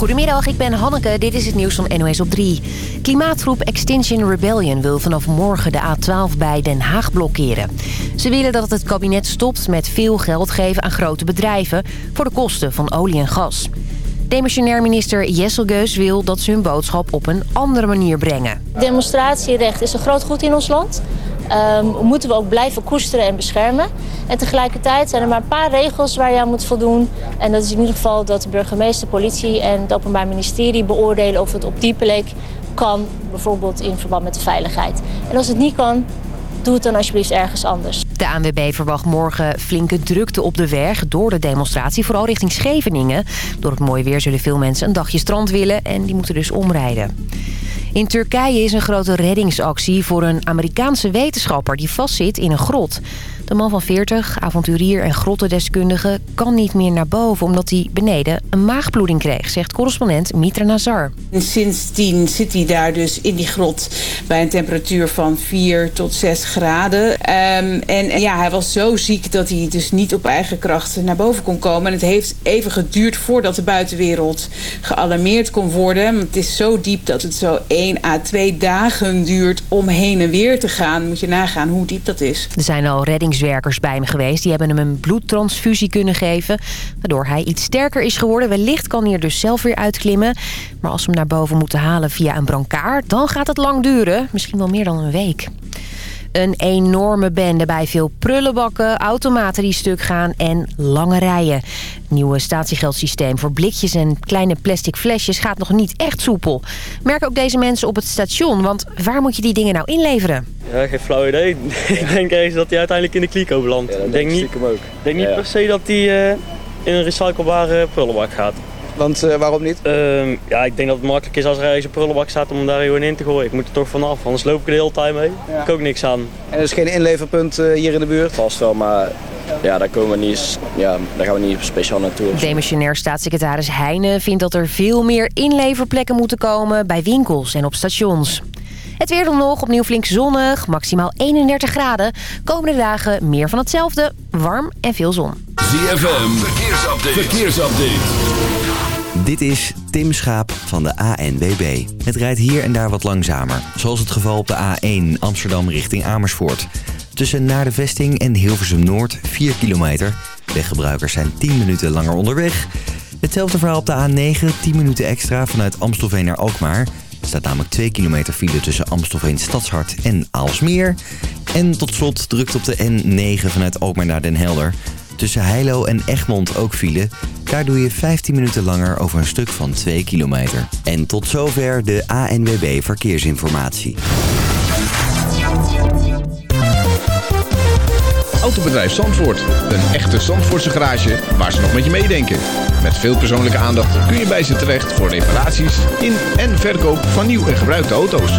Goedemiddag, ik ben Hanneke. Dit is het nieuws van NOS op 3. Klimaatgroep Extinction Rebellion wil vanaf morgen de A12 bij Den Haag blokkeren. Ze willen dat het kabinet stopt met veel geld geven aan grote bedrijven... voor de kosten van olie en gas. Demissionair minister Jesselgeus wil dat ze hun boodschap op een andere manier brengen. Demonstratierecht is een groot goed in ons land. Um, moeten we ook blijven koesteren en beschermen. En tegelijkertijd zijn er maar een paar regels waar je aan moet voldoen. En dat is in ieder geval dat de burgemeester, politie en het Openbaar Ministerie beoordelen of het op die plek kan. Bijvoorbeeld in verband met de veiligheid. En als het niet kan, doe het dan alsjeblieft ergens anders. De ANWB verwacht morgen flinke drukte op de weg door de demonstratie. Vooral richting Scheveningen. Door het mooie weer zullen veel mensen een dagje strand willen en die moeten dus omrijden. In Turkije is een grote reddingsactie voor een Amerikaanse wetenschapper die vastzit in een grot. De man van 40, avonturier en grottendeskundige, kan niet meer naar boven... omdat hij beneden een maagbloeding kreeg, zegt correspondent Mitra Nazar. En sindsdien zit hij daar dus in die grot bij een temperatuur van 4 tot 6 graden. Um, en ja, hij was zo ziek dat hij dus niet op eigen kracht naar boven kon komen. En het heeft even geduurd voordat de buitenwereld gealarmeerd kon worden. Het is zo diep dat het zo 1 à 2 dagen duurt om heen en weer te gaan. Moet je nagaan hoe diep dat is. Er zijn al reddings bij hem geweest. Die hebben hem een bloedtransfusie kunnen geven. Waardoor hij iets sterker is geworden. Wellicht kan hij er dus zelf weer uitklimmen. Maar als we hem naar boven moeten halen via een brancard... dan gaat het lang duren. Misschien wel meer dan een week. Een enorme bende bij veel prullenbakken, automaten die stuk gaan en lange rijen. Het nieuwe statiegeldsysteem voor blikjes en kleine plastic flesjes gaat nog niet echt soepel. Merken ook deze mensen op het station, want waar moet je die dingen nou inleveren? Ja, geen flauw idee. ik denk eens dat hij uiteindelijk in de kliko belandt. Ja, ik denk niet, ook. denk niet per se dat hij uh, in een recyclebare prullenbak gaat. Want uh, waarom niet? Uh, ja, ik denk dat het makkelijk is als er ergens een prullenbak staat om hem daar gewoon in te gooien. Ik moet er toch vanaf, anders loop ik er de hele tijd mee. Ja. Ik ook niks aan. En er is geen inleverpunt uh, hier in de buurt? Vast wel, maar ja, daar, komen we niet, ja, daar gaan we niet speciaal naartoe. Demissionair staatssecretaris Heijnen vindt dat er veel meer inleverplekken moeten komen bij winkels en op stations. Het weer dan nog, opnieuw flink zonnig, maximaal 31 graden. Komende dagen meer van hetzelfde, warm en veel zon. ZFM, verkeersupdate. verkeersupdate. Dit is Tim Schaap van de ANWB. Het rijdt hier en daar wat langzamer. Zoals het geval op de A1 Amsterdam richting Amersfoort. Tussen naar de vesting en Hilversum Noord 4 kilometer. Weggebruikers zijn 10 minuten langer onderweg. Hetzelfde verhaal op de A9, 10 minuten extra vanuit Amstelveen naar Alkmaar. Er staat namelijk 2 kilometer file tussen Amstelveen Stadshart en Aalsmeer. En tot slot drukt op de N9 vanuit Alkmaar naar Den Helder. Tussen Heilo en Egmond ook file. Daar doe je 15 minuten langer over een stuk van 2 kilometer. En tot zover de ANWB Verkeersinformatie. Autobedrijf Zandvoort. Een echte Zandvoortse garage waar ze nog met je meedenken. Met veel persoonlijke aandacht kun je bij ze terecht voor reparaties in en verkoop van nieuw en gebruikte auto's.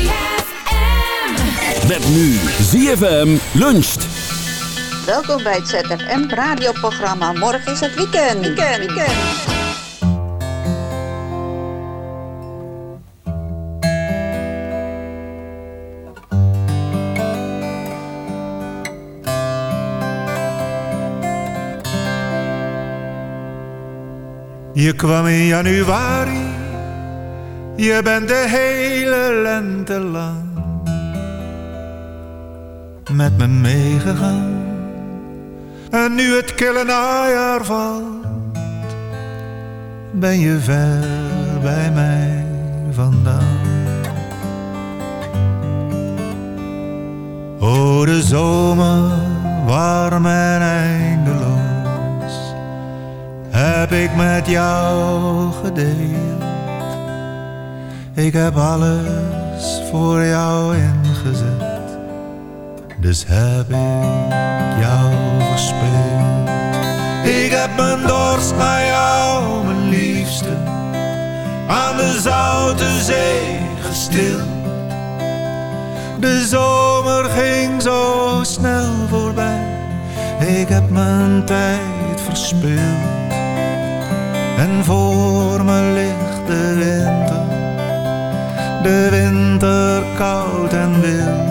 Met nu ZFM luncht. Welkom bij het ZFM radioprogramma. Morgen is het weekend. Weekend, weekend. Je kwam in januari, je bent de hele lente lang met me meegegaan. En nu het kille najaar valt, ben je ver bij mij vandaan. O, de zomer, warm en eindeloos, heb ik met jou gedeeld. Ik heb alles voor jou ingezet, dus heb ik jou verspeeld. Ik heb mijn dorst naar jou, mijn liefste, aan de zoute zee gestild. De zomer ging zo snel voorbij, ik heb mijn tijd verspild. En voor me ligt de winter, de winter koud en wild.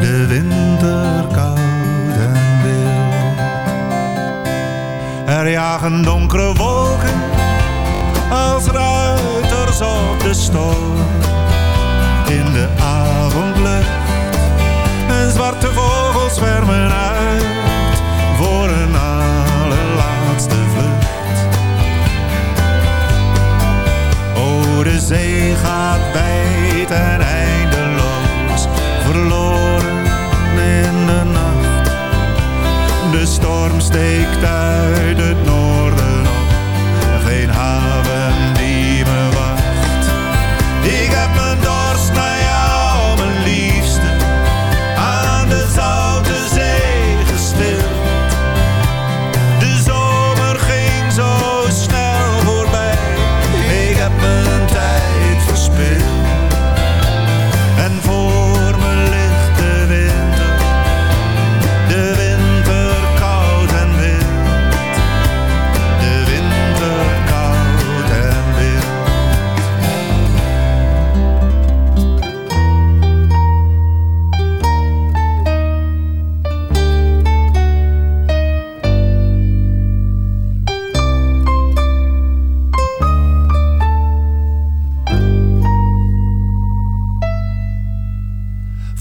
De winter koud en wild. Er jagen donkere wolken als ruiters op de storm in de avondlucht. En zwarte vogels zwermen uit voor een allerlaatste vlucht. O, de zee gaat wijd en eindeloos, verloren Storm steekt uit het noorden. Geen haven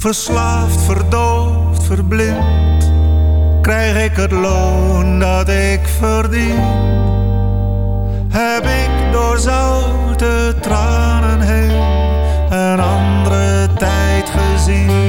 Verslaafd, verdoofd, verblind, krijg ik het loon dat ik verdien. Heb ik door zoute tranen heen een andere tijd gezien.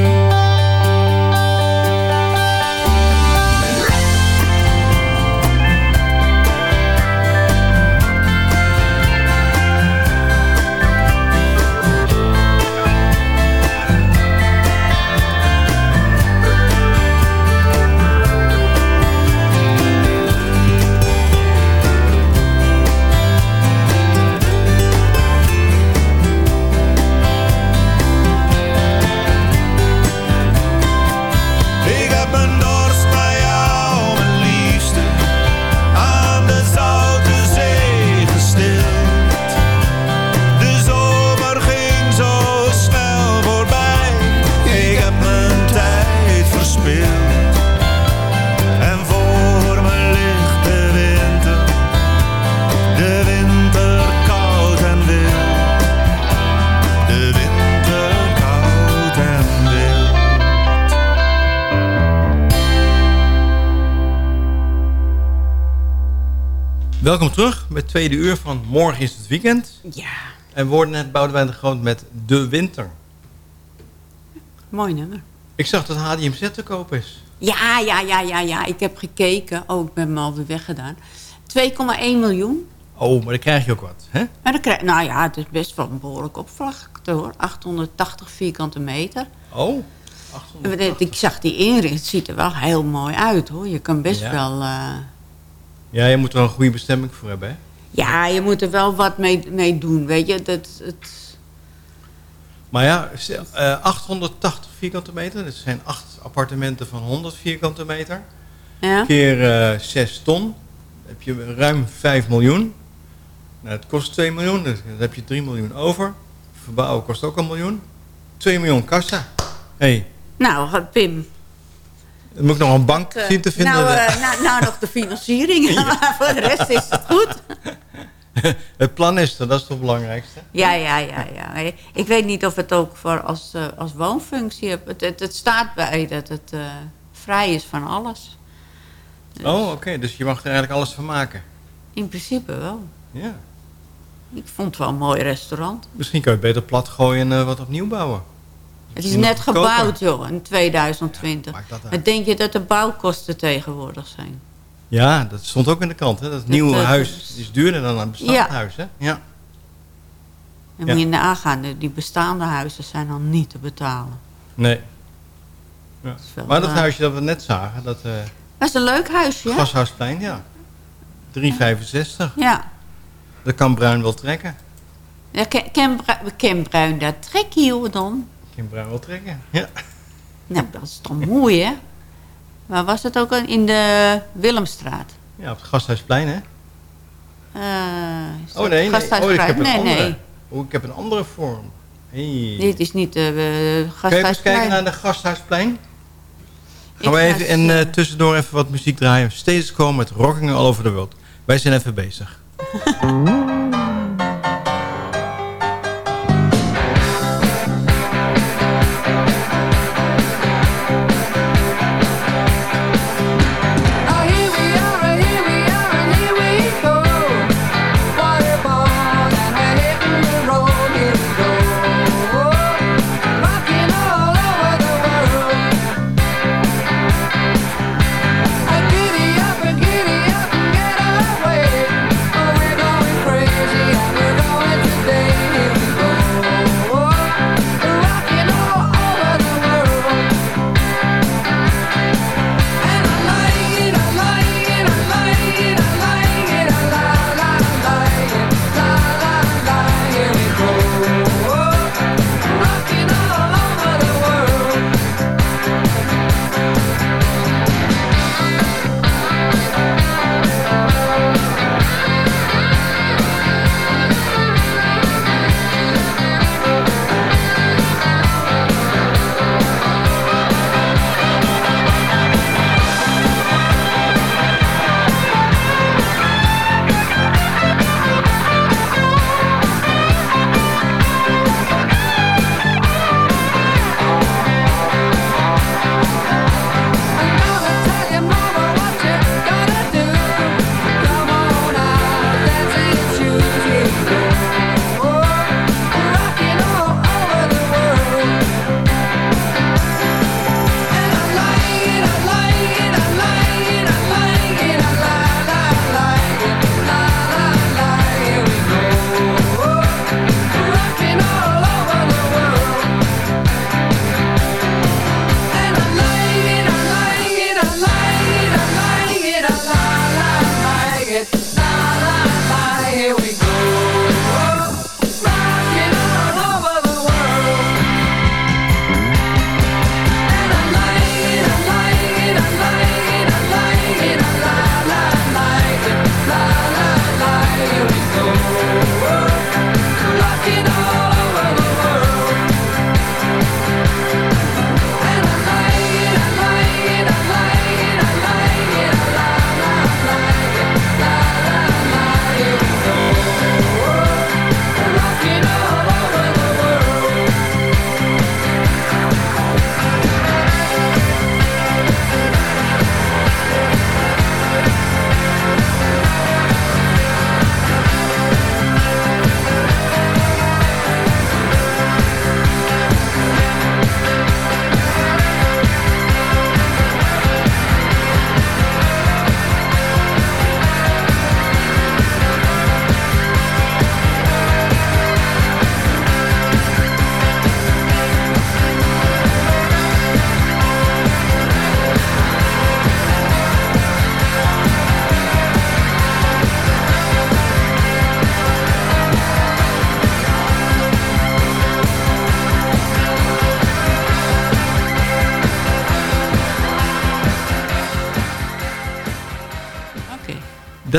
Welkom terug bij het tweede uur van Morgen is het weekend. Ja. En we hoorden net Boudewijn de Groot met De Winter. Mooi nummer. Ik zag dat HDMZ te koop is. Ja, ja, ja, ja, ja. Ik heb gekeken. Oh, ik ben hem alweer weggedaan. 2,1 miljoen. Oh, maar dan krijg je ook wat, hè? Maar dan krijg, nou ja, het is best wel een behoorlijk oppervlakte hoor. 880 vierkante meter. Oh, Ik zag die inrichting. Het ziet er wel heel mooi uit hoor. Je kan best Ja. wel... eh, Ja, je moet er wel een goede bestemming voor hebben, hè? ja, je moet er wel wat mee, mee doen, weet je. Dat, het, Maar ja, stel, eh, 880 vierkante meter. Dat zijn acht appartementen van 100 vierkante meter. Ja. Keer eh 6 ton. Dan heb je ruim 5 miljoen. Nou, het kost 2 miljoen. Dus dan heb je 3 miljoen over. Verbouwen kost ook een miljoen. 2 miljoen kassa. hey, nou, Pim. Moet ik nog een bank zien te vinden. Nou, eh, nou, nou nog de financiering. maar voor de rest is het goed. het plan is er, dat is toch het belangrijkste. Ja, ja, ja, ja. Ik weet niet of het ook voor als, eh, als woonfunctie hebt. Het, het, het staat bij dat het eh, vrij is van alles. Oh, oké. Dus je mag er eigenlijk alles van maken. In principe wel. Ja. Ik vond het wel een mooi restaurant. Misschien kan je beter plat gooien en wat opnieuw bouwen. Het is net gebouwd, joh, in 2020. Wat denk je dat de bouwkosten tegenwoordig zijn? Ja, dat stond ook in de krant. Hè? Dat het nieuwe eh, huis is duurder dan een bestaand Ja. huis. Hè? Ja. Dan Ja. moet je nagaan, de- die bestaande huizen zijn al niet te betalen. Nee. Ja. wel, Maar dat eh, huisje dat we net zagen, dat eh Dat is een leuk huisje, hè? Gashousplein, ja. 365. Ja. Dat kan Bruin wel trekken. ja Ken, Ken, Bru- Ken Bruin, dat trek je, joh, dan. Bruin wel trekken. Ja. Nou, dat is toch mooi, hè? Maar was het ook in de Willemstraat? ja, op het Gasthuisplein, hè? Eh, Oh dat nee, nee. Oh, ik Gasthuisplein? heb een nee, andere. nee. Oh, ik heb een andere vorm. Hey. Dit is niet de uh, Kun je even Gasthuisplein. kijken naar de Gasthuisplein? Gaan we ga even en eens, eh, tussendoor even wat muziek draaien. Steeds komen met Rocking All Over the World. Wij zijn even bezig.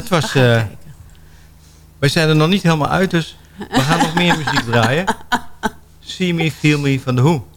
Dat was... eh, wij zijn er nog niet helemaal uit, dus we gaan nog meer muziek draaien. See Me, Feel Me van de Who.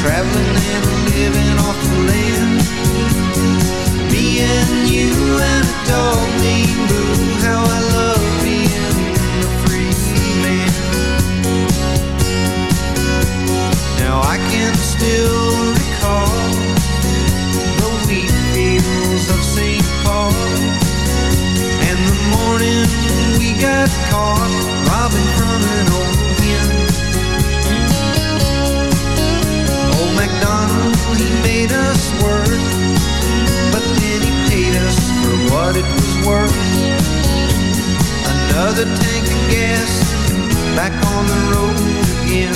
traveling and living off the land. Me and you and a dog named Boo, how I love being a free man. Now I can still recall the wheat fields of St. Paul and the morning we got caught. Another tank of gas Back on the road again.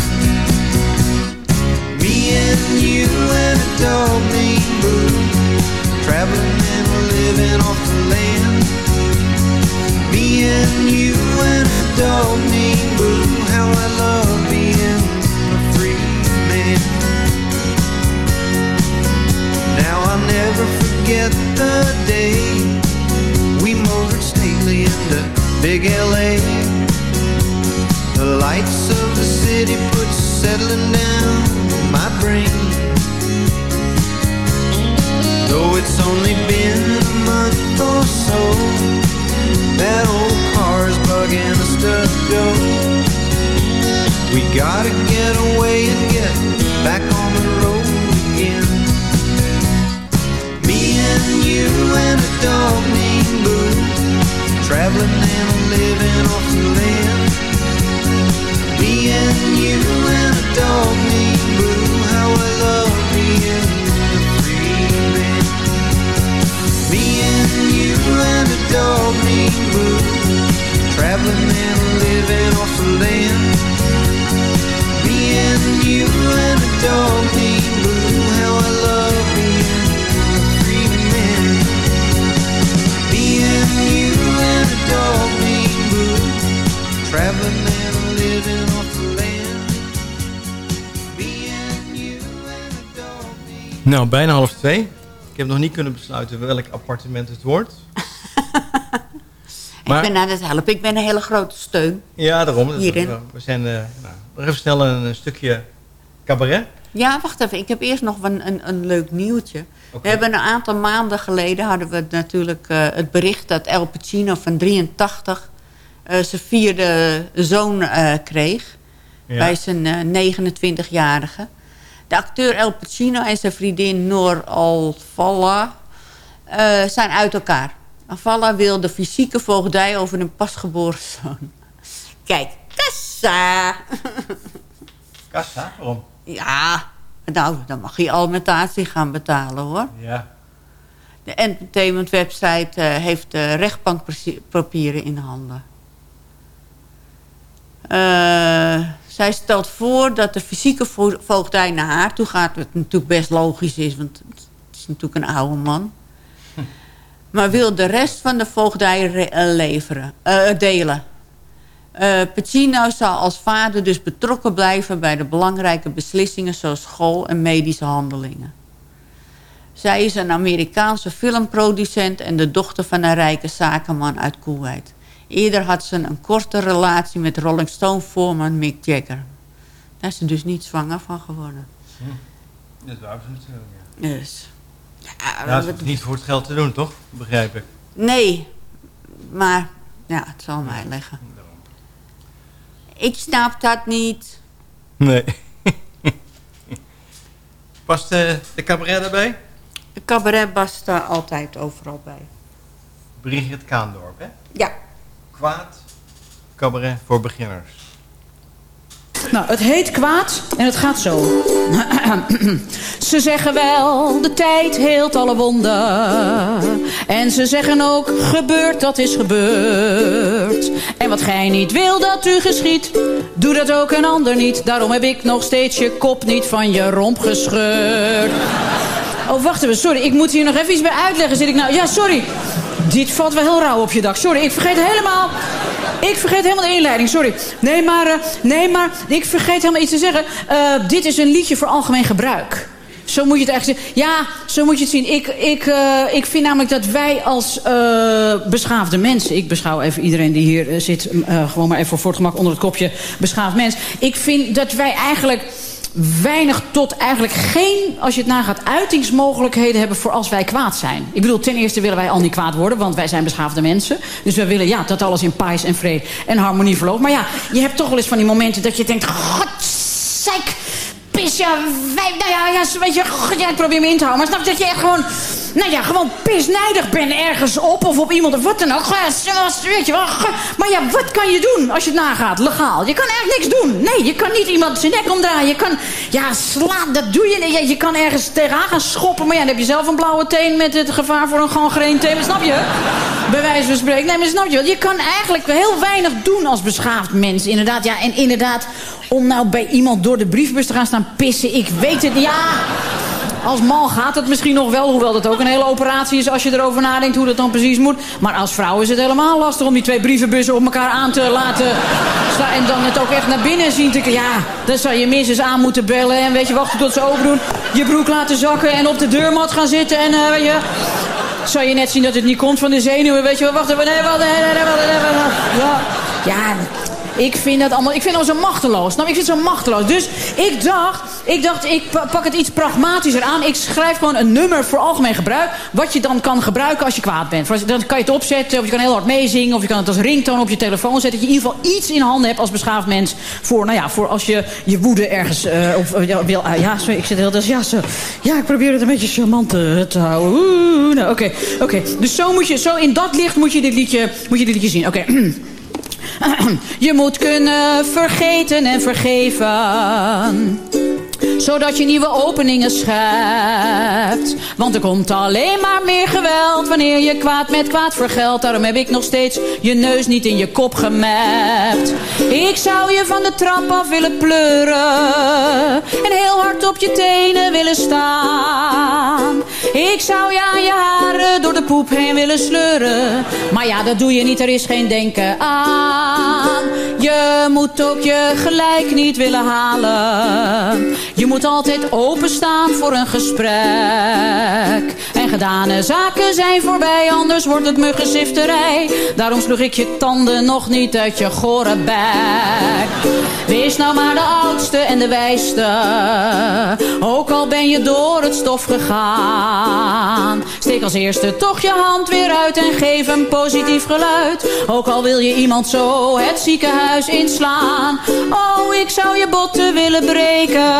Me and you and a dog named Boo Traveling and living off the land. Me and you and a dog named Boo How I love being a free man. Now I'll never forget the day We motored stately into big LA. The lights of the city put settling down my brain. Though it's only been a month or so, that old car's bugging us to go. We gotta get away and get back on the road again. Me and you and a dog traveling and living off the land. Me and you and a dog named Boo, how I love being a free man. Me and you and a dog named Boo, traveling Nou, bijna half twee. Ik heb nog niet kunnen besluiten welk appartement het wordt. Maar- Ik ben aan het helpen. Ik ben een hele grote steun. Ja, daarom. Hierin. We zijn eh, nou, even snel een, stukje cabaret. Ja, wacht even. Ik heb eerst nog een, een, een leuk nieuwtje. We hebben een aantal maanden geleden hadden we natuurlijk eh, het bericht dat El Pacino van 83 eh, zijn vierde zoon kreeg. Ja. Bij zijn eh, 29-jarige. De acteur El Pacino en zijn vriendin Noor Alfalla eh, zijn uit elkaar. Alfalla wil de fysieke voogdij over een pasgeboren zoon. Kijk, kassa! Kassa, waarom? Ja, nou, dan mag je alimentatie gaan betalen, hoor. Ja. De entertainment website eh, heeft de rechtbankpapieren in handen. Eh, zij stelt voor dat de fysieke vo- voogdij naar haar toe gaat. Wat natuurlijk best logisch is, want het is natuurlijk een oude man. Maar wil de rest van de voogdij eh, leveren, eh, delen. Eh Pacino zal als vader dus betrokken blijven bij de belangrijke beslissingen zoals school en medische handelingen. Zij is een Amerikaanse filmproducent en de dochter van een rijke zakenman uit Kuwait. Eerder had ze een korte relatie met Rolling Stone voorman Mick Jagger. Daar is ze dus niet zwanger van geworden. Dat wou ze natuurlijk, ja. Dus, ja, Ja, dat is wat- niet voor het geld te doen, toch? Begrijp ik. nee, maar ja, het zal mij liggen. Ik snap dat niet. Nee. Past eh, de cabaret erbij? De cabaret past daar altijd overal bij. Brigitte Kaandorp, hè? Ja. Kwaad. Cabaret voor beginners. Nou, het heet kwaad en het gaat zo. ze zeggen wel, de tijd heelt alle wonden. En ze zeggen ook, gebeurd, dat is gebeurd. En wat gij niet wil dat u geschiet, doe dat ook een ander niet. Daarom heb ik nog steeds je kop niet van je romp gescheurd. Oh, wacht even, sorry, ik moet hier nog even iets bij uitleggen. Zit ik nou, ja, sorry. Dit valt wel heel rauw op je dak. Sorry, ik vergeet helemaal... Ik vergeet helemaal de inleiding, sorry. Nee, maar, eh, nee, maar ik vergeet helemaal iets te zeggen. Eh, dit is een liedje voor algemeen gebruik. Zo moet je het eigenlijk zien. Ja, zo moet je het zien. Ik, ik, eh, ik vind namelijk dat wij als eh, beschaafde mensen... Ik beschouw even iedereen die hier zit... gewoon maar even voor het gemak onder het kopje beschaafd mens. Ik vind dat wij eigenlijk weinig tot eigenlijk geen, als je het nagaat, uitingsmogelijkheden hebben voor als wij kwaad zijn. Ik bedoel, ten eerste willen wij al niet kwaad worden, want wij zijn beschaafde mensen. Dus we willen ja, dat alles in pais en vrede en harmonie verloopt. Maar ja, je hebt toch wel eens van die momenten dat je denkt, godzeik, pis, ja, wij, nou ja, ja, weet je, ja, ik probeer me in te houden. Maar snap je dat je echt gewoon, nou ja, gewoon pisnijdig bent ergens op of op iemand of wat dan ook. Weet je wel. Maar ja, wat kan je doen als je het nagaat, legaal? Je kan eigenlijk niks doen. Nee, je kan niet iemand zijn nek omdraaien. Je kan, ja, slaan, dat doe je niet. Je kan ergens tegenaan gaan schoppen. Maar ja, dan heb je zelf een blauwe teen met het gevaar voor een gangreen teen. Maar snap je? Bij wijze van spreken. Nee, maar snap je wel? Je kan eigenlijk heel weinig doen als beschaafd mens. Inderdaad, ja, en inderdaad, om nou bij iemand door de briefbus te gaan staan pissen. Ik weet het, ja... Als man gaat het misschien nog wel, hoewel dat ook een hele operatie is als je erover nadenkt hoe dat dan precies moet. Maar als vrouw is het helemaal lastig om die twee brievenbussen op elkaar aan te laten. En dan het ook echt naar binnen zien te Ja, dan zou je minstens aan moeten bellen en weet je, wachten tot ze open doen. Je broek laten zakken en op de deurmat gaan zitten en eh, weet je... zou je net zien dat het niet komt van de zenuwen. Weet je wacht even. Nee, wacht, wacht, nee, wacht. Ja, ja, ik vind dat allemaal, ik vind zo machteloos. Nou, ik vind het zo machteloos. Dus ik dacht, ik dacht, ik pa- pak het iets pragmatischer aan. Ik schrijf gewoon een nummer voor algemeen gebruik. Wat je dan kan gebruiken als je kwaad bent. Dan kan je het opzetten, of je kan heel hard meezingen. Of je kan het als ringtoon op je telefoon zetten. Dat je in ieder geval iets in handen hebt als beschaafd mens. Voor, nou ja, voor als je je woede ergens eh, of, eh, wil... ah, ja, ik zit heel... Dus, ja, zo, ja, ik probeer het een beetje charmant eh, te houden. Oeh, nou, oké, oké. Dus zo moet je, zo in dat licht moet je dit liedje, moet je dit liedje zien. Oké. Je moet kunnen vergeten en vergeven zodat je nieuwe openingen schept. Want er komt alleen maar meer geweld wanneer je kwaad met kwaad vergeldt. Daarom heb ik nog steeds je neus niet in je kop gemapt. Ik zou je van de trap af willen pleuren en heel hard op je tenen willen staan. Ik zou je aan je haren door de poep heen willen sleuren. Maar ja, dat doe je niet, er is geen denken aan. Je moet ook je gelijk niet willen halen. Je moet altijd openstaan voor een gesprek. En gedane zaken zijn voorbij, anders wordt het muggenzifterij. Daarom sloeg ik je tanden nog niet uit je gore bek. Wees nou maar de oudste en de wijste. Ook al ben je door het stof gegaan. Steek als eerste toch je hand weer uit en geef een positief geluid. Ook al wil je iemand zo het ziekenhuis inslaan. Oh, ik zou je botten willen breken.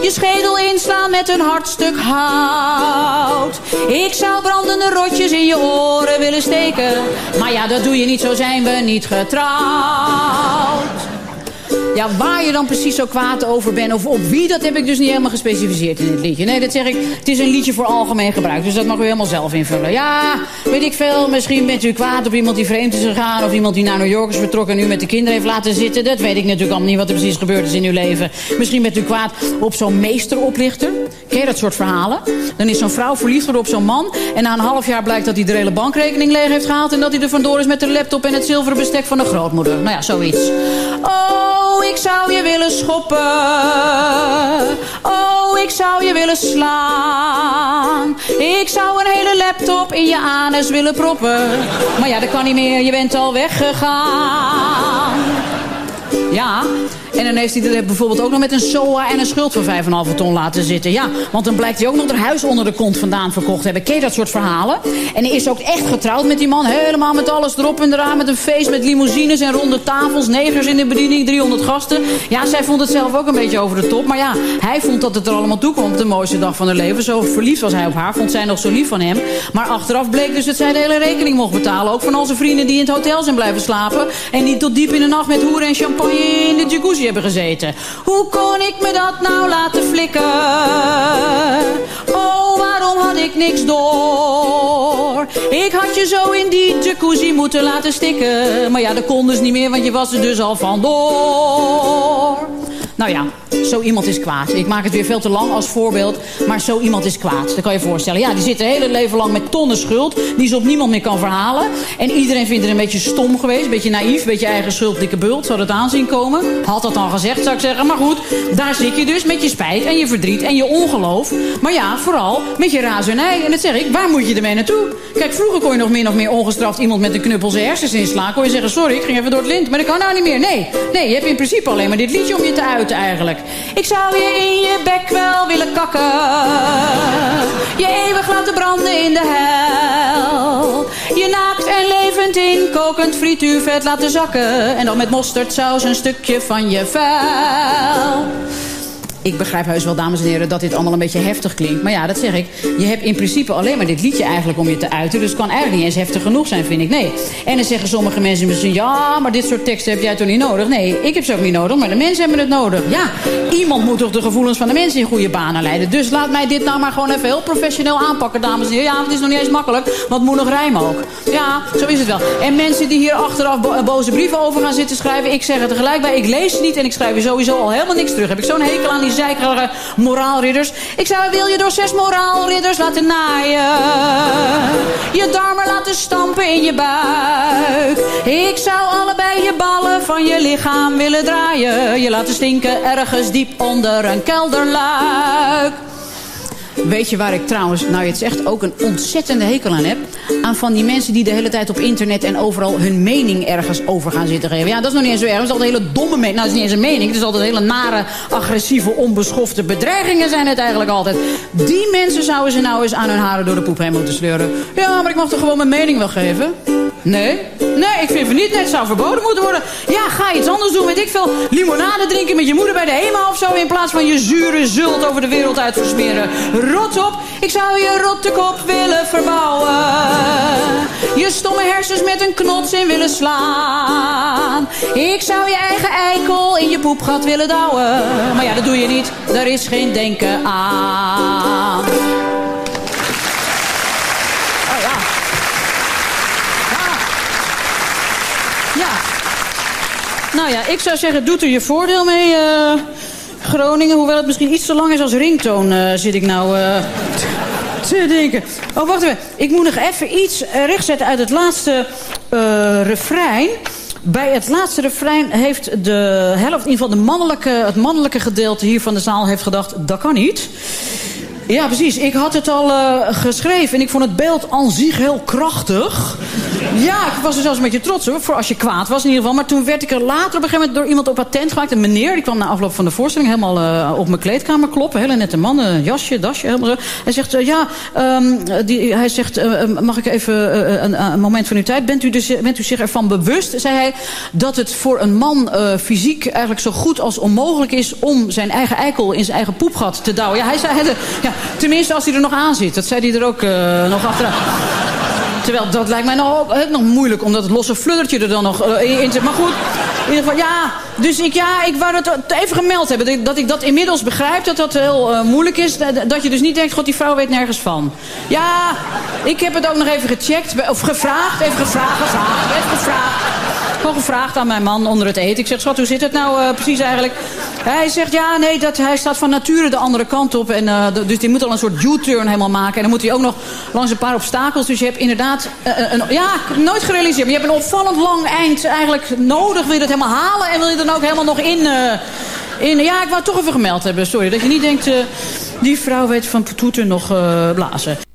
Je schedel inslaan met een hard stuk hout. Ik zou brandende rotjes in je oren willen steken. Maar ja, dat doe je niet, zo zijn we niet getrouwd. Ja, waar je dan precies zo kwaad over bent of op wie, dat heb ik dus niet helemaal gespecificeerd in dit liedje. Nee, dat zeg ik, het is een liedje voor algemeen gebruik, dus dat mag u helemaal zelf invullen. Ja, weet ik veel, misschien bent u kwaad op iemand die vreemd is gegaan of iemand die naar New York is vertrokken en u met de kinderen heeft laten zitten. Dat weet ik natuurlijk allemaal niet wat er precies gebeurd is in uw leven. Misschien bent u kwaad op zo'n meesteroplichter. Ken je dat soort verhalen? Dan is zo'n vrouw verliefd geworden op zo'n man en na een half jaar blijkt dat hij de hele bankrekening leeg heeft gehaald en dat hij er vandoor is met de laptop en het zilveren bestek van de grootmoeder. Nou ja, zoiets. Oh, ik zou je willen schoppen. Oh, ik zou je willen slaan. Ik zou een hele laptop in je anus willen proppen. Maar ja, dat kan niet meer. Je bent al weggegaan. Ja, en dan heeft hij er bijvoorbeeld ook nog met een SOA en een schuld van 5,5 ton laten zitten. Ja, want dan blijkt hij ook nog een huis onder de kont vandaan verkocht hebben. Ken dat soort verhalen? En hij is ook echt getrouwd met die man. Helemaal met alles erop en eraan. Met een feest met limousines en ronde tafels. Negers in de bediening, 300 gasten. Ja, zij vond het zelf ook een beetje over de top. Maar ja, hij vond dat het er allemaal toe kwam de mooiste dag van haar leven. Zo verliefd was hij op haar. Vond zij nog zo lief van hem. Maar achteraf bleek dus dat zij de hele rekening mocht betalen. Ook van al zijn vrienden die in het hotel zijn blijven slapen. En die tot diep in de nacht met hoeren en champagne in de jacuzzi hebben gezeten. Hoe kon ik me dat nou laten flikken? Oh, waarom had ik niks door? Ik had je zo in die jacuzzi moeten laten stikken. Maar ja, dat kon dus niet meer, want je was er dus al vandoor. Nou ja, zo iemand is kwaad. Ik maak het weer veel te lang als voorbeeld. Maar zo iemand is kwaad. Dat kan je voorstellen. Ja, die zit een hele leven lang met tonnen schuld. Die ze op niemand meer kan verhalen. En iedereen vindt het een beetje stom geweest. Een beetje naïef. Een beetje eigen schuld, dikke bult. Zou dat aanzien komen? Had dat dan gezegd, zou ik zeggen. Maar goed, daar zit je dus met je spijt en je verdriet en je ongeloof. Maar ja, vooral met je razernij. En dat zeg ik, waar moet je ermee naartoe? Kijk, vroeger kon je nog min of meer ongestraft iemand met een knuppel zijn hersens inslaan. Kon je zeggen, sorry, ik ging even door het lint. Maar dat kan nou niet meer. Nee, nee, je hebt in principe alleen maar dit liedje om je te uiten eigenlijk. Ik zou je in je bek wel willen kakken. Je eeuwig laten branden in de hel. Je naakt en levend in kokend frituurvet laten zakken. En dan met mosterdsaus een stukje van je vuil. Ik begrijp heus wel, dames en heren, dat dit allemaal een beetje heftig klinkt. Maar ja, dat zeg ik. Je hebt in principe alleen maar dit liedje eigenlijk om je te uiten. Dus het kan eigenlijk niet eens heftig genoeg zijn, vind ik. Nee. En dan zeggen sommige mensen misschien... Ja, maar dit soort teksten heb jij toch niet nodig? Nee, ik heb ze ook niet nodig, maar de mensen hebben het nodig. Ja, iemand moet toch de gevoelens van de mensen in goede banen leiden. Dus laat mij dit nou maar gewoon even heel professioneel aanpakken, dames en heren. Ja, het is nog niet eens makkelijk, want moet nog rijmen ook. Ja, zo is het wel. En mensen die hier achteraf bo- boze brieven over gaan zitten schrijven... ik zeg het tegelijk bij, ik lees ze niet en ik schrijf er sowieso al helemaal niks terug. Heb ik zo'n hekel aan die zeikerige moraalridders. Ik zou wil je door zes moraalridders laten naaien. Je darmen laten stampen in je buik. Ik zou allebei je ballen van je lichaam willen draaien. Je laten stinken ergens diep onder een kelderluik. Weet je waar ik trouwens, nou je het zegt, ook een ontzettende hekel aan heb? Aan van die mensen die de hele tijd op internet en overal hun mening ergens over gaan zitten geven. Ja, dat is nog niet eens zo erg. Dat is altijd een hele domme mening. Nou, dat is niet eens een mening. Het is altijd hele nare, agressieve, onbeschofte bedreigingen zijn het eigenlijk altijd. Die mensen zouden ze nou eens aan hun haren door de poep heen moeten sleuren. Ja, maar ik mag toch gewoon mijn mening wel geven? Nee? Nee, ik vind van niet. net zou verboden moeten worden. Ja, ga iets anders doen. Weet ik veel. Limonade drinken met je moeder bij de HEMA of zo. In plaats van je zure zult over de wereld uit versmeren. Rot op. Ik zou je rotte kop willen verbouwen. Je stomme hersens met een knots in willen slaan. Ik zou je eigen eikel in je poepgat willen douwen. Maar ja, dat doe je niet. Daar is geen denken aan. Nou ja, ik zou zeggen, doet er je voordeel mee, eh, Groningen. Hoewel het misschien iets te lang is als ringtoon, eh, zit ik nou eh, te denken. Oh, wacht even. Ik moet nog even iets rechtzetten uit het laatste refrein. Bij het laatste refrein heeft de helft, in ieder geval de mannelijke, het mannelijke gedeelte hier van de zaal heeft gedacht, dat kan niet. Ja, precies. Ik had het al eh, geschreven en ik vond het beeld aan zich heel krachtig. Ja, ik was er zelfs een beetje trots hoor, voor als je kwaad was in ieder geval. Maar toen werd ik er later op een gegeven moment door iemand op attent gemaakt. Een meneer, die kwam na afloop van de voorstelling helemaal eh, op mijn kleedkamer kloppen. Hele nette man, jasje, dasje, helemaal. Hij zegt, eh, ja, ehm, die, hij zegt, mag ik even een, een moment van uw tijd? Bent u, dus, bent u zich ervan bewust, zei hij, dat het voor een man fysiek eigenlijk zo goed als onmogelijk is om zijn eigen eikel in zijn eigen poepgat te douwen? Ja, hij zei, hij- ja, tenminste als hij er nog aan zit. Dat zei hij er ook eh, nog achteraan. Terwijl dat lijkt mij nog, ook nog moeilijk, omdat het losse fluddertje er dan nog eh, in zit. Maar goed, in ieder geval, ja. Dus ik, ja, ik wou het even gemeld hebben. Dat ik, dat inmiddels begrijp, dat dat heel eh, moeilijk is. Dat, je dus niet denkt, god, die vrouw weet nergens van. Ja, ik heb het ook nog even gecheckt, of gevraagd. Even gevraagd, gevraagd, even gevraagd. Gewoon gevraagd aan mijn man onder het eten. Ik zeg, schat, hoe zit het nou eh, precies eigenlijk? Hij zegt, ja, nee, dat, hij staat van nature de andere kant op. En, eh, dus die moet al een soort U-turn helemaal maken. En dan moet hij ook nog langs een paar obstakels. Dus je hebt inderdaad, eh, een, ja, nooit gerealiseerd. Maar je hebt een opvallend lang eind eigenlijk nodig. Wil je dat helemaal halen en wil je dan ook helemaal nog in... in ja, ik wou het toch even gemeld hebben, sorry. Dat je niet denkt, die vrouw weet van toeter nog blazen.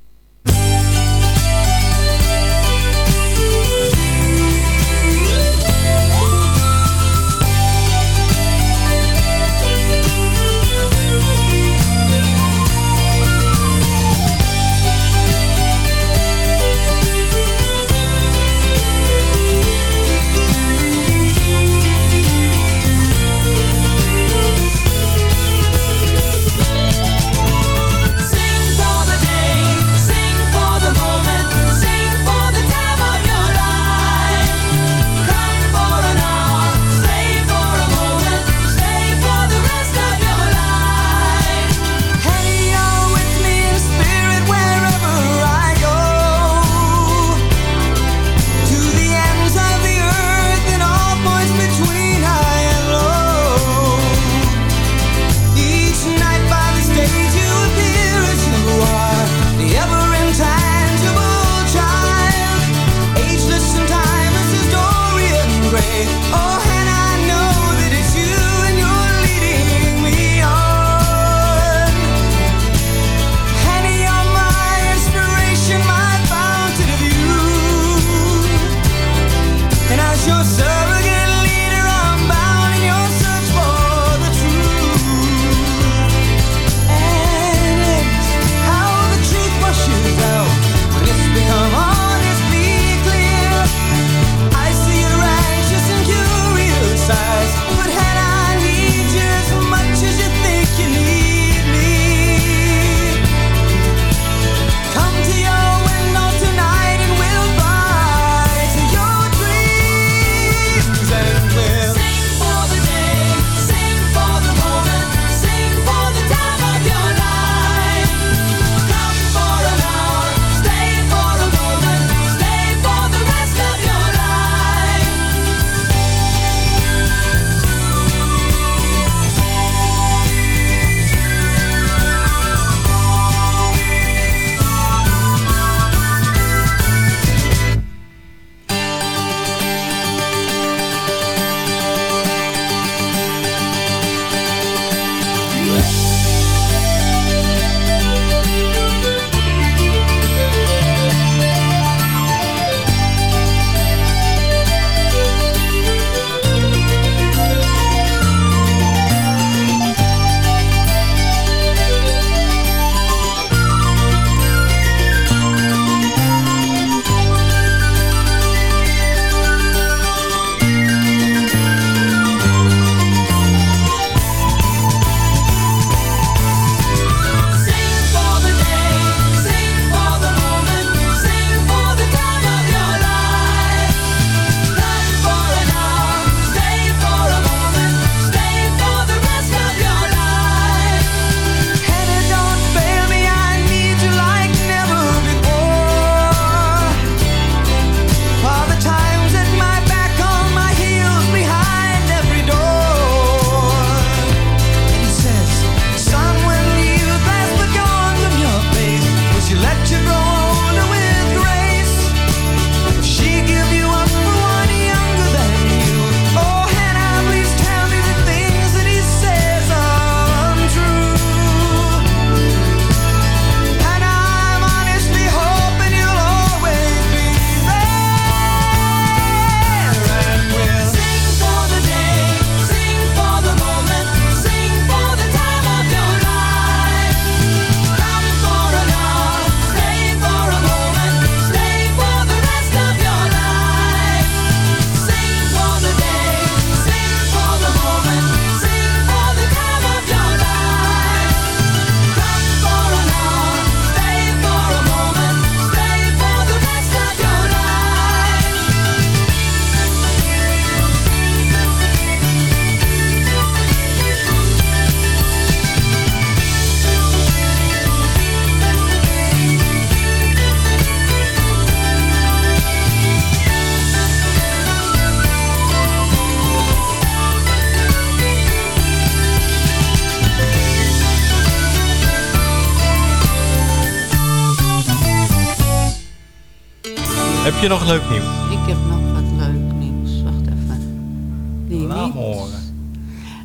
Je nog leuk nieuws? Ik heb nog wat leuk nieuws. Wacht even. Die Laat me horen.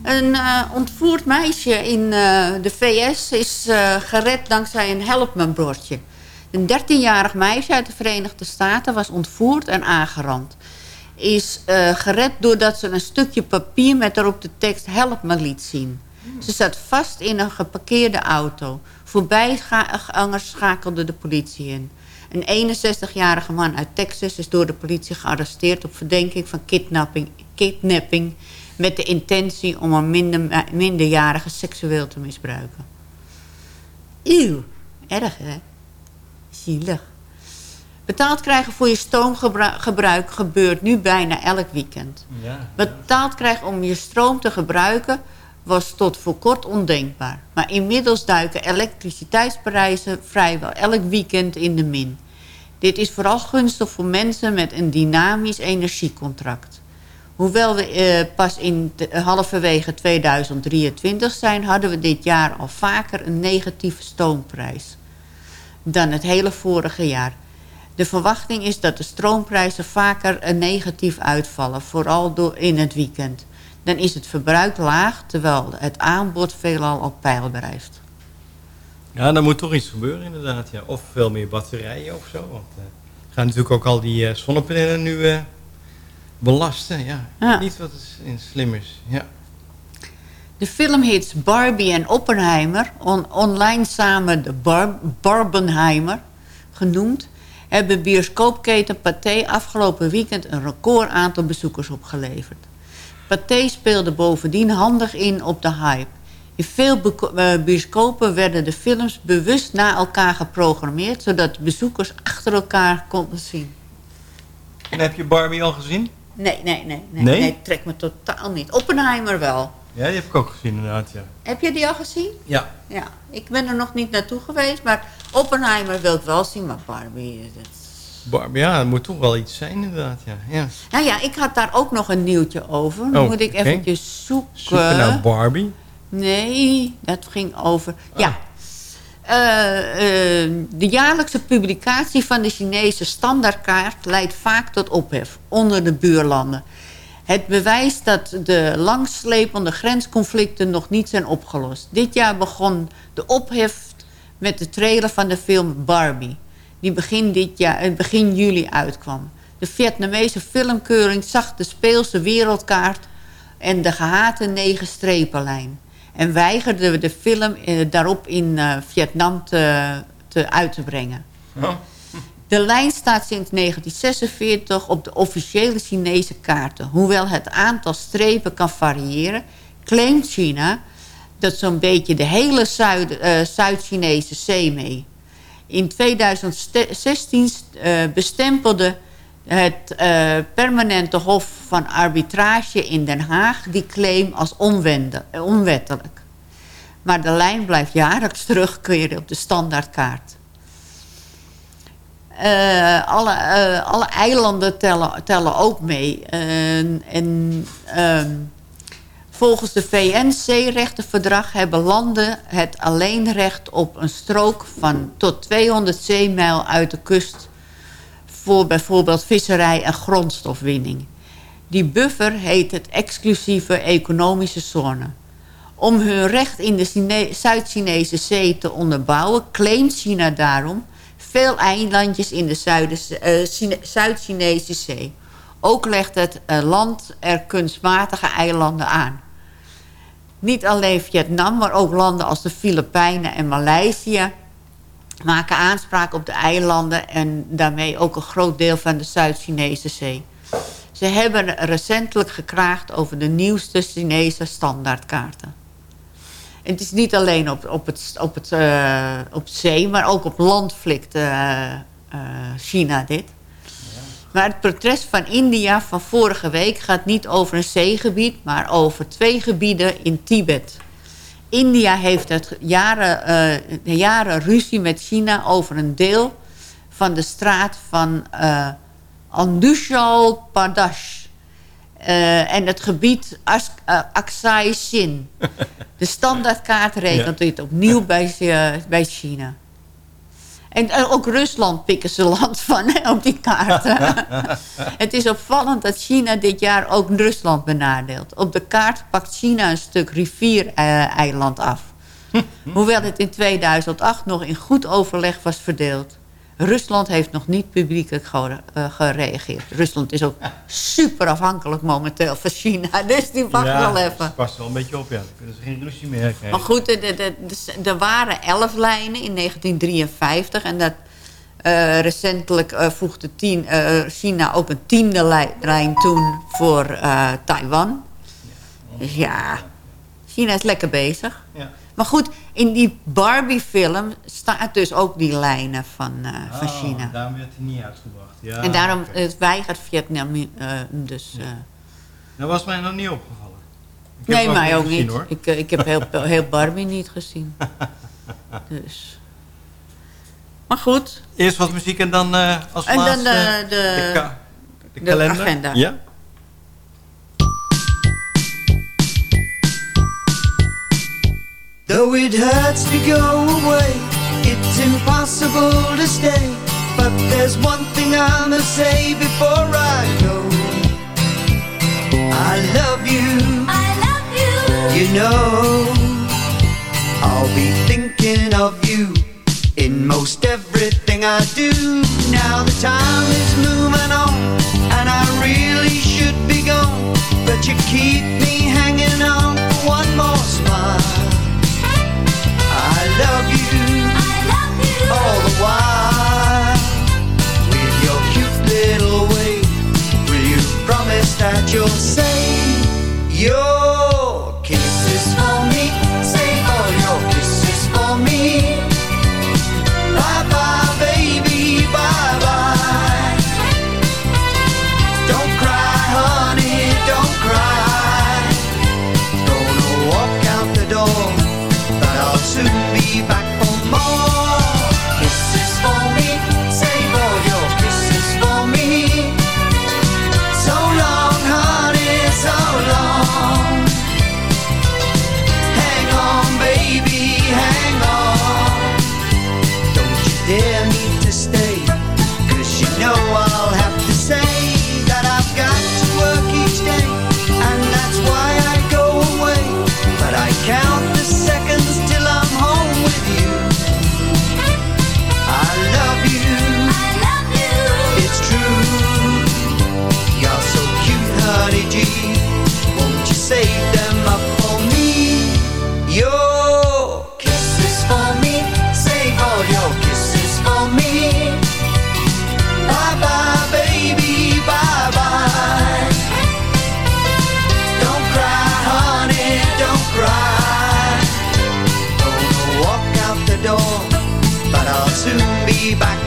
Een eh, ontvoerd meisje in eh, de VS is eh, gered dankzij een help me bordje. Een 13-jarig meisje uit de Verenigde Staten was ontvoerd en aangerand. Is gered doordat ze een stukje papier met daarop de tekst help me liet zien. Ze zat vast in een geparkeerde auto. Voorbijgangers schakelde de politie in. Een 61-jarige man uit Texas is door de politie gearresteerd... op verdenking van kidnapping, kidnapping met de intentie om een minder, minderjarige seksueel te misbruiken. Eeuw, erg hè? Zielig. Betaald krijgen voor je stroomgebruik gebeurt nu bijna elk weekend. Ja. Betaald krijgen om je stroom te gebruiken was tot voor kort ondenkbaar. Maar inmiddels duiken elektriciteitsprijzen vrijwel elk weekend in de min. Dit is vooral gunstig voor mensen met een dynamisch energiecontract. Hoewel we eh, pas in de- halverwege 2023 zijn... hadden we dit jaar al vaker een negatieve stoomprijs dan het hele vorige jaar. De verwachting is dat de stroomprijzen vaker eh, negatief uitvallen, vooral door in het weekend. Dan is het verbruik laag, terwijl het aanbod veelal op peil blijft. Ja, dan moet toch iets gebeuren inderdaad. Ja. Of veel meer batterijen of zo. Want eh gaan natuurlijk ook al die eh, zonnepanelen nu eh, belasten. Ja. Ja. Niet wat is, in slim is. Ja. De filmhits Barbie en Oppenheimer, on- online samen de Bar Barbenheimer genoemd... hebben bioscoopketen Pathé afgelopen weekend een record aantal bezoekers opgeleverd. Pathé speelde bovendien handig in op de hype. In veel eh, bioscopen werden de films bewust na elkaar geprogrammeerd... zodat bezoekers achter elkaar konden zien. En heb je Barbie al gezien? Nee, nee, nee. Nee, Nee? nee trekt me totaal niet. Oppenheimer wel. Ja, die heb ik ook gezien inderdaad, ja. Heb je die al gezien? Ja. Ja, ik ben er nog niet naartoe geweest, maar Oppenheimer wil ik wel zien, maar Barbie... eh, Dat... Ja, het moet toch wel iets zijn inderdaad, ja. ja. Nou ja, ik had daar ook nog een nieuwtje over. Dan Oh, moet ik eventjes zoeken. Zoeken naar Barbie. Nee, dat ging over... Ja. Eh, eh, de jaarlijkse publicatie van de Chinese standaardkaart leidt vaak tot ophef onder de buurlanden. Het bewijst dat de langslepende grensconflicten nog niet zijn opgelost. Dit jaar begon de ophef met de trailer van de film Barbie. Die begin, dit jaar, eh, begin juli uitkwam. De Vietnamese filmkeuring zag de speelse wereldkaart en de gehate negen strepenlijn. En weigerde de film eh, daarop in eh, Vietnam te, te uit te brengen. De lijn staat sinds 1946 op de officiële Chinese kaarten. Hoewel het aantal strepen kan variëren, claimt China dat zo'n beetje de hele Zuid- Zuid-Chinese zee mee. In 2016 eh, bestempelde het eh, permanente hof van arbitrage in Den Haag die claim als onwettelijk. Maar de lijn blijft jaarlijks terugkeren op de standaardkaart. Eh, alle, alle eilanden tellen, tellen ook mee. En ehm, volgens de VN-zeerechtenverdrag hebben landen het alleenrecht op een strook van tot 200 zeemijl uit de kust voor bijvoorbeeld visserij en grondstofwinning. Die buffer heet het exclusieve economische zone. Om hun recht in de Chine- Zuid-Chinese zee te onderbouwen... claimt China daarom veel eilandjes in de eh, Chine- Zuid-Chinese zee. Ook legt het eh, land er kunstmatige eilanden aan. Niet alleen Vietnam, maar ook landen als de Filipijnen en Maleisië... maken aanspraak op de eilanden... en daarmee ook een groot deel van de Zuid-Chinese zee. Ze hebben recentelijk gekraagd over de nieuwste Chinese standaardkaarten. En het is niet alleen op, op, het, op, het, eh, op zee, maar ook op land flikt eh, China dit. Maar het protest van India van vorige week gaat niet over een zeegebied... maar over twee gebieden in Tibet. India heeft het jaren, eh, jaren ruzie met China over een deel van de straat van eh Andushal Pradesh. Eh, en het gebied As eh, Aksai Chin. De standaardkaart rekent dit opnieuw bij, eh, bij China. En ook Rusland pikken ze land van hè, op die kaarten. het is opvallend dat China dit jaar ook Rusland benadeelt. Op de kaart pakt China een stuk riviereiland af. Hoewel het in 2008 nog in goed overleg was verdeeld. Rusland heeft nog niet publiekelijk eh, gereageerd. Rusland is ook super afhankelijk momenteel van China. Dus die wacht wel even. Het past wel een beetje op, ja. Dan kunnen ze geen ruzie meer krijgen. Maar goed, er- er- waren elf lijnen in 1953. En dat, eh, recentelijk eh, voegde tien, China ook een tiende lij- lijn toen voor Taiwan. Dus ja, China is lekker bezig. Ja. Maar goed, in die Barbie-film staat dus ook die lijnen van, eh, van Oh, China. daarom werd hij niet uitgebracht. Ja, en daarom weigert Vietnam eh, dus... eh, Dat was mij nog niet opgevallen. Ik heb nee, mij ook gezien, niet. hoor. Ik, ik heb heel, heel Barbie niet gezien. Dus. Maar goed. Eerst wat muziek en dan eh, als En dan de- de- ka- de, de kalender. agenda. Ja? Though it hurts to go away, it's impossible to stay. But there's one thing I must say before I go. I love you. I love you. You know, I'll be thinking of you in most everything I do. Now the time is moving on, and I really should be gone. But you keep me hanging on for one more smile. I love you. I love you. All the while. With your cute little way. Will you promise that you'll say your kisses for me? Save all your kisses for me. way back.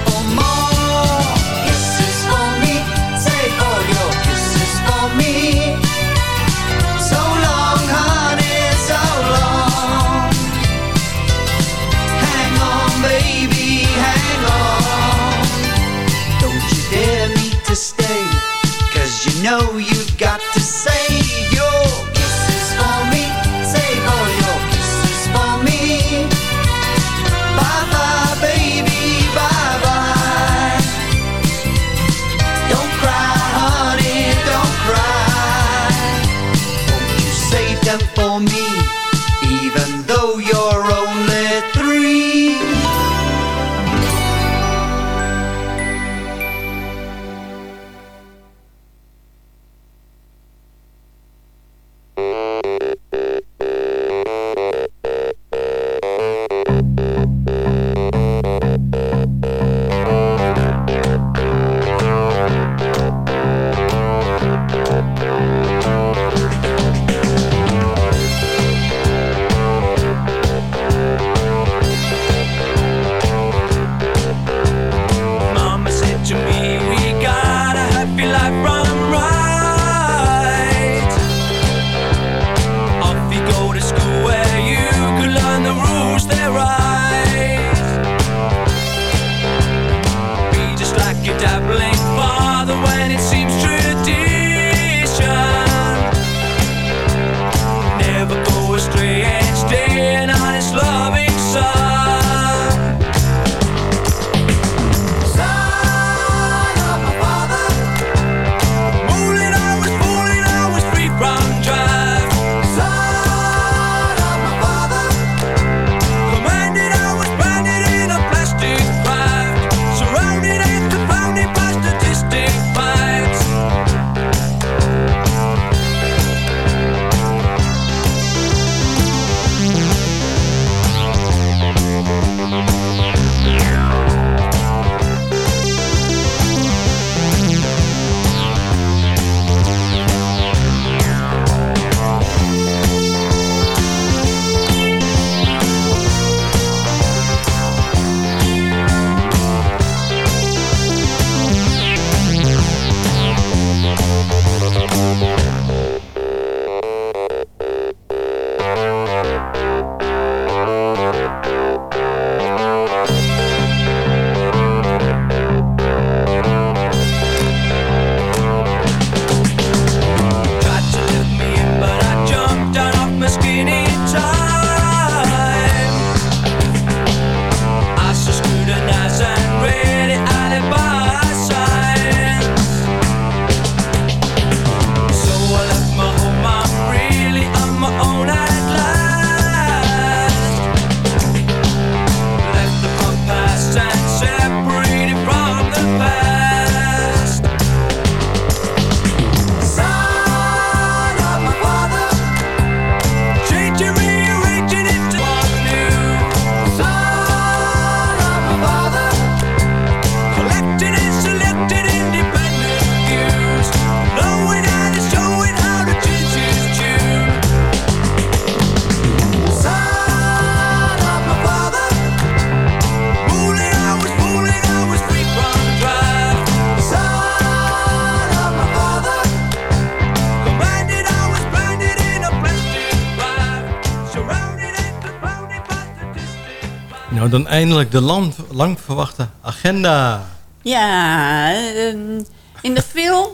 Dan eindelijk de lang, lang verwachte agenda. Ja, ehm, in de film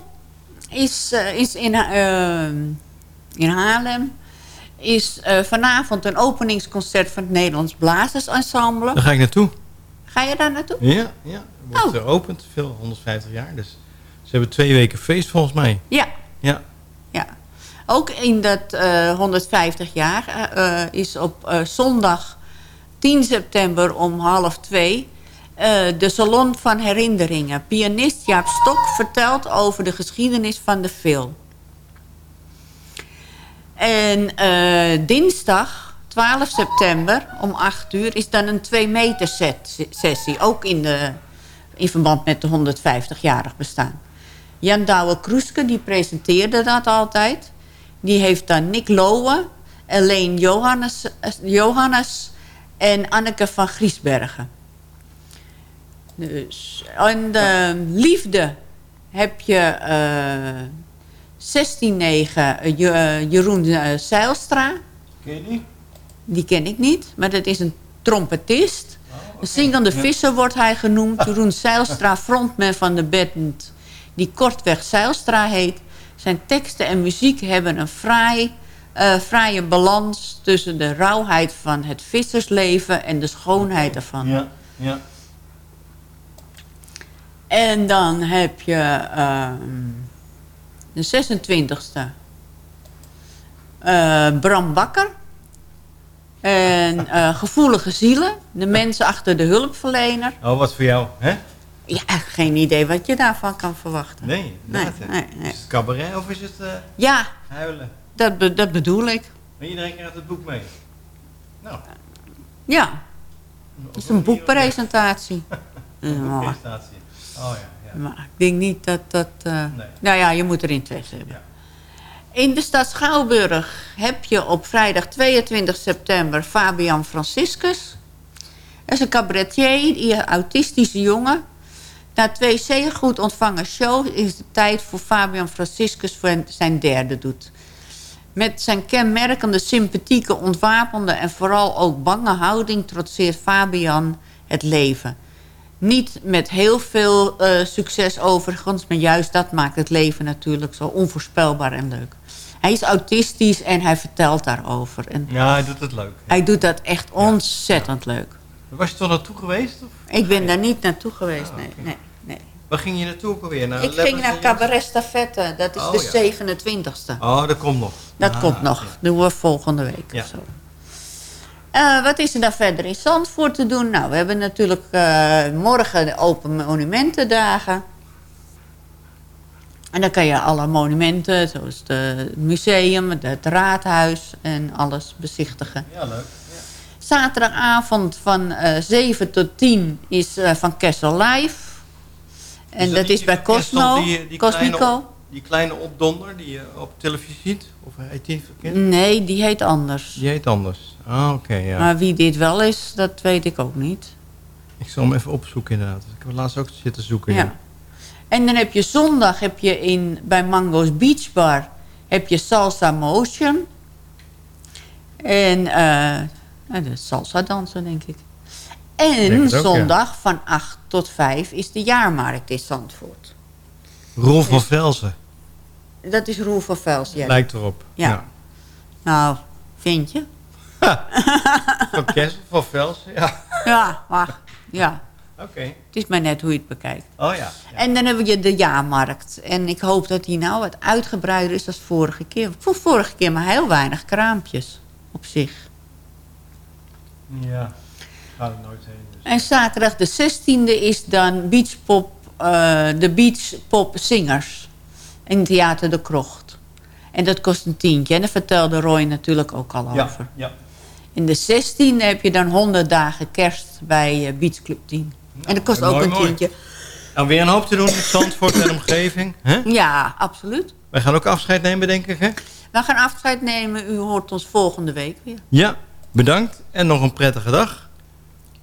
is, eh, is in, eh, in Haarlem is eh, vanavond een openingsconcert van het Nederlands Blazersensemble. Daar ga ik naartoe. Ga je daar naartoe? Ja, ja. Het wordt geopend, veel, 150 jaar. Dus ze hebben twee weken feest volgens mij. Ja. Ja. ja. Ook in dat eh, 150 jaar is op zondag 10 september om half twee... eh, de Salon van Herinneringen. Pianist Jaap Stok vertelt over de geschiedenis van de film. En eh, dinsdag 12 september om 8 uur is dan een 2 meter set, sessie. Ook in, de, in verband met de 150-jarig bestaan. Jan Douwe Kroeske die presenteerde dat altijd. Die heeft dan Nick Lowe, Elaine Johannes, eh, Johannes en Anneke van Griesbergen. Dus, en de liefde heb je eh 16-9 eh, Je- eh, Jeroen eh, Zeilstra. Ken je die? Die ken ik niet, maar dat is een trompetist. Een zingende visser wordt hij genoemd. Jeroen Zeilstra, frontman van de band die kortweg Zeilstra heet. Zijn teksten en muziek hebben een fraai, eh, fraaie balans... tussen de rauwheid van het vissersleven en de schoonheid ervan. Ja, ja. En dan heb je ehm, de 26e. eh, Bram Bakker. En eh, Gevoelige Zielen. De mensen achter de hulpverlener. Oh, wat voor jou, hè? Ja, geen idee wat je daarvan kan verwachten. Nee, Nee, nee, nee. Is het cabaret of is het eh, Ja, huilen? Dat, be- dat bedoel ik. Maar iedereen krijgt het boek mee. Nou, Ja, het is een boekpresentatie. Ja, een presentatie. Oh ja, ja. Maar ik denk niet dat dat... eh, Nou ja, je moet er interesse hebben. In de stad Schouwburg heb je op vrijdag 22 september Fabian Franciscus. Dat is een cabaretier, die een autistische jongen. Na twee zeer goed ontvangen shows is het tijd voor Fabian Franciscus voor zijn derde doet. Met zijn kenmerkende, sympathieke, ontwapende en vooral ook bange houding trotseert Fabian het leven. Niet met heel veel eh, succes overigens, maar juist dat maakt het leven natuurlijk zo onvoorspelbaar en leuk. Hij is autistisch en hij vertelt daarover. En Ja, hij doet het leuk. hij doet dat echt ontzettend leuk. Was je toch naartoe geweest? Of? Ik ben daar niet naartoe geweest, nee, nee. Waar ging je naartoe ook alweer? Naar Ik ging naar Cabaret Stafette, dat is Oh, de ja. 27e. Oh, dat komt nog. Dat Ah, komt nog. Doen we volgende week Ja. of zo. Eh, wat is er daar verder in Zandvoort te doen? Nou, we hebben natuurlijk eh, morgen de Open Monumentendagen. En dan kan je alle monumenten, zoals het museum, het raadhuis en alles bezichtigen. Ja, leuk. Zaterdagavond van eh 7 tot 10 is van Kessel Live. En Is dat, is bij Cosmo. Die, die, Cosmico. kleine, die kleine opdonder die je op televisie ziet? Of heet die verkeerd? Nee, die heet anders. Die heet anders. Ah, oké, ja. Maar wie dit wel is, dat weet ik ook niet. Ik zal hem even opzoeken inderdaad. Ik heb laatst ook zitten zoeken. Ja. En dan heb je zondag heb je in, bij Mango's Beach Bar heb je Salsa Motion. En eh de salsa dansen, denk ik. En ja. zondag van 8 tot 5 is de jaarmarkt in Zandvoort. Rolf van Velzen. Dat is Roel van Vels, ja. Lijkt erop. Ja. Nou, vind je? Van Kessel, van Velzen, ja. Ja, maar ja. Oké. Het is maar net hoe je het bekijkt. Oh ja. En dan hebben we de jaarmarkt. En ik hoop dat die nou wat uitgebreider is dan vorige keer. Ik vond vorige keer maar heel weinig kraampjes op zich. Ja. Nooit heen. Dus. En zaterdag de 16e is dan beachpop, eh, de beachpop zingers. In Theater de Krocht. En dat kost een tientje. En daar vertelde Roy natuurlijk ook al Ja, over. ja. In de 16e heb je dan 100 dagen kerst bij eh, Beach Club 10. en dat kost ook mooi, een tientje. Nou, weer een hoop te doen in Zandvoort en omgeving. Hè? Ja, absoluut. Wij gaan ook afscheid nemen, denk ik, hè? We gaan afscheid nemen. U hoort ons volgende week weer. Ja, bedankt. En nog een prettige dag.